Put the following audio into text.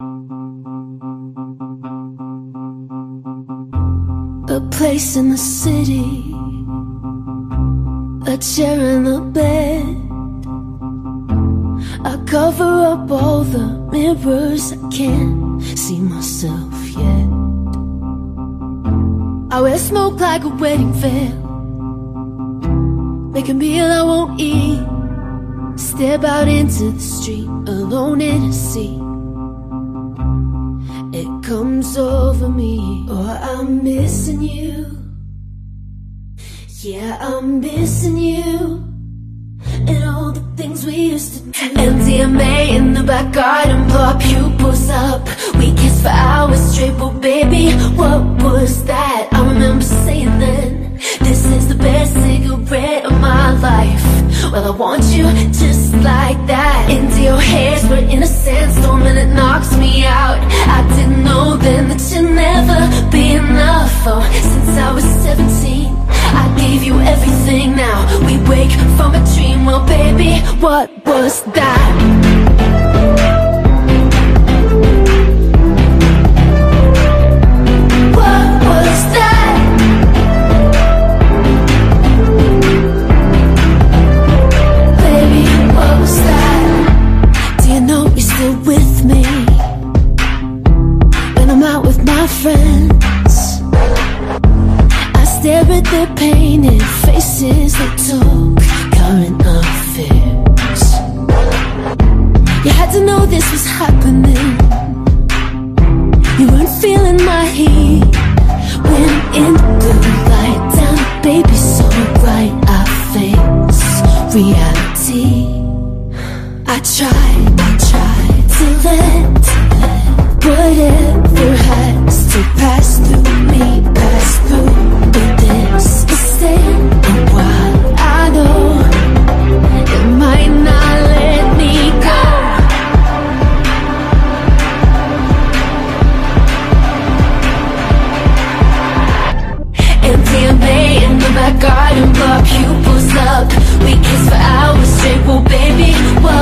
A place in the city, a chair in the bed. I cover up all the mirrors, I can't see myself yet. I wear smoke like a wedding veil, make a meal I won't eat. Step out into the street, alone in a sea comes over me. Oh, I'm missing you. Yeah, I'm missing you. And all the things we used to do. MDMA in the back garden. Blow our pupils up. We kissed for hours straight. But baby, what was that? I remember saying then This is the best cigarette of my life. Well, I want you just like that. Into your hairs, we're in a sandstorm And it knocks from a dream Well, baby, what was that? What was that? Baby, what was that? Do you know you're still with me? When I'm out with my friends I stare at their painted faces They talk reality I tried, I tried to let whatever has to pass through me, pass through. But this is staying a while. I know it might not let me go. MDMA in the back garden, up. We kiss for hours straight. Well, baby, what